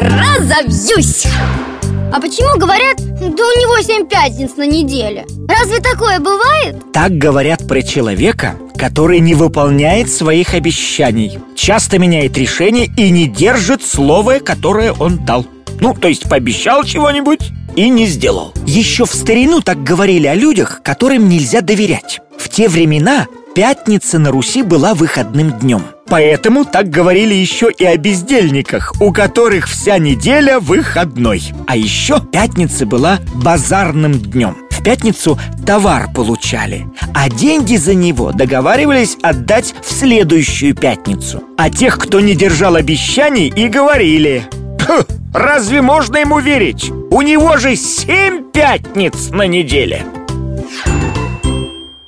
разобьюсь. А почему говорят, да у него семь пятниц на неделе? Разве такое бывает? Так говорят про человека, который не выполняет своих обещаний Часто меняет решение и не держит слово, которое он дал. Ну, то есть пообещал чего-нибудь и не сделал. Еще в старину так говорили о людях, которым нельзя доверять. В те времена пятница на Руси была выходным днем Поэтому так говорили еще и о бездельниках, у которых вся неделя выходной А еще пятница была базарным днем в пятницу товар получали, а деньги за него договаривались отдать в следующую пятницу. А тех, кто не держал обещаний, и говорили Разве можно ему верить? У него же семь пятниц на неделе